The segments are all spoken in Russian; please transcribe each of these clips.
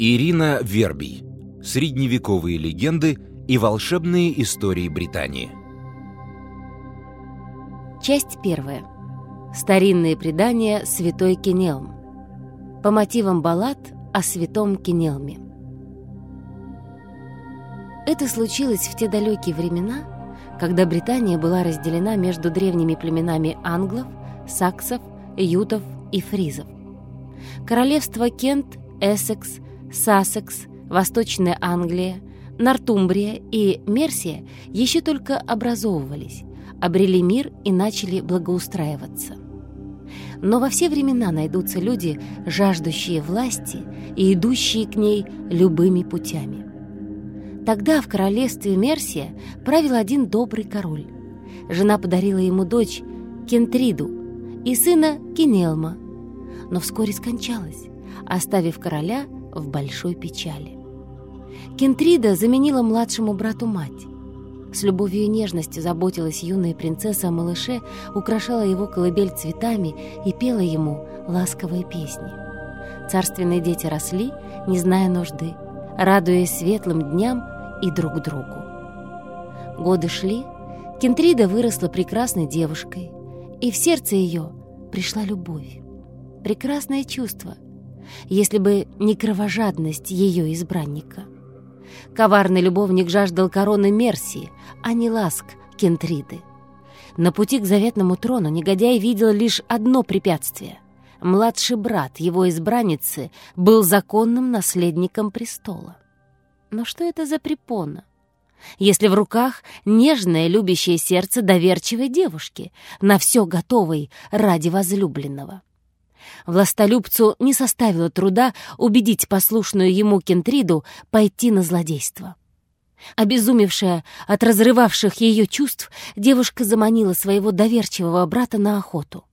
Ирина Вербий. Средневековые легенды и волшебные истории Британии. Часть первая. Старинные предания Святой Кенелм. По мотивам баллад о Святом Кенелме. Это случилось в те далекие времена, когда Британия была разделена между древними племенами англов, саксов, ютов и фризов. Королевство Кент, Эссекс, Сассекс, Восточная Англия, Нортумбрия и Мерсия еще только образовывались, обрели мир и начали благоустраиваться. Но во все времена найдутся люди, жаждущие власти и идущие к ней любыми путями. Тогда в королевстве Мерсия правил один добрый король. Жена подарила ему дочь Кентриду и сына Кинелма, но вскоре скончалась, оставив короля в большой печали. Кентрида заменила младшему брату мать. С любовью и нежностью заботилась юная принцесса о малыше, украшала его колыбель цветами и пела ему ласковые песни. Царственные дети росли, не зная нужды, радуясь светлым дням и друг другу. Годы шли, Кентрида выросла прекрасной девушкой, и в сердце ее пришла любовь. Прекрасное чувство, если бы не кровожадность ее избранника. Коварный любовник жаждал короны Мерсии, а не ласк Кентриды. На пути к заветному трону негодяй видел лишь одно препятствие. Младший брат его избранницы был законным наследником престола. Но что это за препона? Если в руках нежное любящее сердце доверчивой девушки, на все готовой ради возлюбленного. Властолюбцу не составило труда убедить послушную ему Кентриду пойти на злодейство. Обезумевшая от разрывавших ее чувств, девушка заманила своего доверчивого брата на охоту.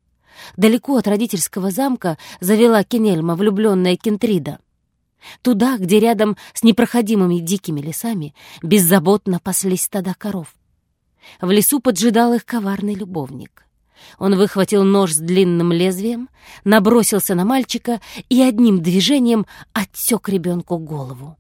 Далеко от родительского замка завела Кенельма влюбленная Кентрида. Туда, где рядом с непроходимыми дикими лесами беззаботно паслись стада коров. В лесу поджидал их коварный любовник. Он выхватил нож с длинным лезвием, набросился на мальчика и одним движением отсек ребенку голову.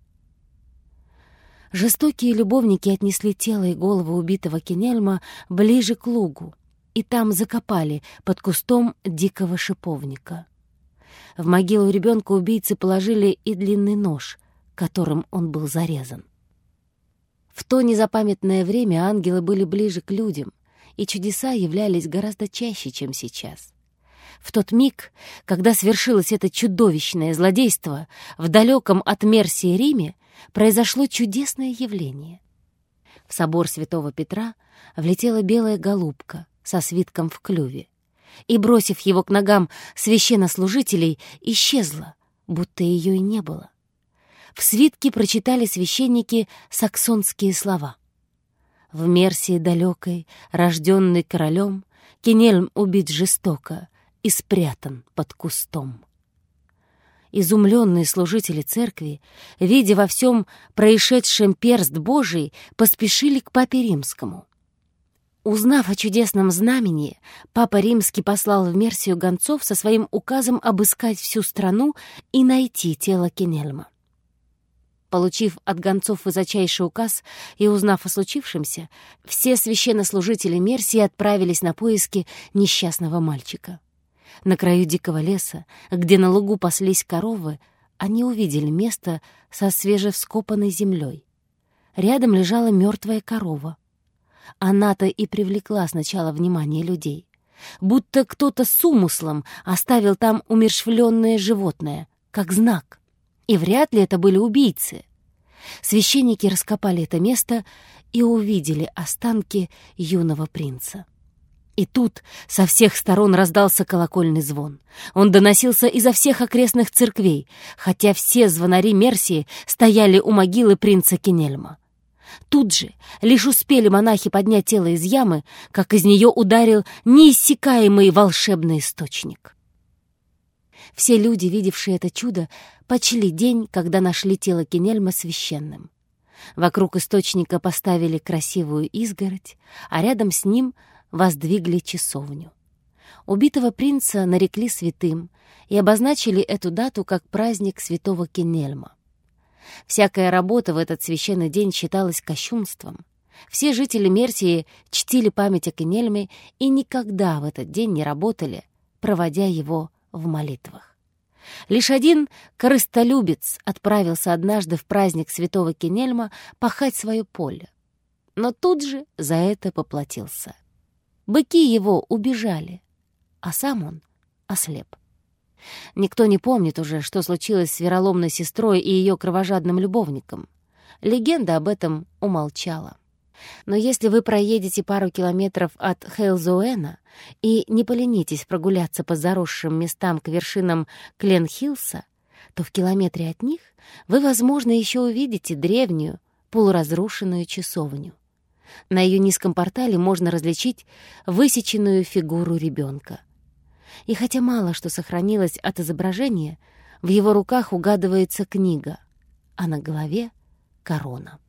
Жестокие любовники отнесли тело и голову убитого Кенельма ближе к лугу и там закопали под кустом дикого шиповника. В могилу ребенка убийцы положили и длинный нож, которым он был зарезан. В то незапамятное время ангелы были ближе к людям — и чудеса являлись гораздо чаще, чем сейчас. В тот миг, когда свершилось это чудовищное злодейство, в далеком от Мерсии Риме произошло чудесное явление. В собор святого Петра влетела белая голубка со свитком в клюве и, бросив его к ногам священнослужителей, исчезла, будто ее и не было. В свитке прочитали священники саксонские слова — в Мерсии далекой, рожденный королем, Кенельм убит жестоко и спрятан под кустом. Изумленные служители церкви, видя во всем происшедшем перст Божий, поспешили к папе римскому. Узнав о чудесном знамени, папа римский послал в Мерсию гонцов со своим указом обыскать всю страну и найти тело Кенельма. Получив от гонцов высочайший указ и узнав о случившемся, все священнослужители Мерсии отправились на поиски несчастного мальчика. На краю дикого леса, где на лугу паслись коровы, они увидели место со свежевскопанной землей. Рядом лежала мертвая корова. Она-то и привлекла сначала внимание людей. Будто кто-то с умыслом оставил там умершвленное животное, как знак — и вряд ли это были убийцы. Священники раскопали это место и увидели останки юного принца. И тут со всех сторон раздался колокольный звон. Он доносился изо всех окрестных церквей, хотя все звонари Мерсии стояли у могилы принца Кенельма. Тут же лишь успели монахи поднять тело из ямы, как из нее ударил неиссякаемый волшебный источник. Все люди, видевшие это чудо, почли день, когда нашли тело Кенельма священным. Вокруг источника поставили красивую изгородь, а рядом с ним воздвигли часовню. Убитого принца нарекли святым и обозначили эту дату как праздник святого Кенельма. Всякая работа в этот священный день считалась кощунством. Все жители Мерсии чтили память о Кенельме и никогда в этот день не работали, проводя его в молитвах. Лишь один корыстолюбец отправился однажды в праздник святого Кенельма пахать свое поле, но тут же за это поплатился. Быки его убежали, а сам он ослеп. Никто не помнит уже, что случилось с вероломной сестрой и ее кровожадным любовником. Легенда об этом умолчала. Но если вы проедете пару километров от Хейлзуэна и не поленитесь прогуляться по заросшим местам к вершинам Кленхилса, то в километре от них вы, возможно, еще увидите древнюю, полуразрушенную часовню. На ее низком портале можно различить высеченную фигуру ребенка. И хотя мало что сохранилось от изображения, в его руках угадывается книга, а на голове — корона.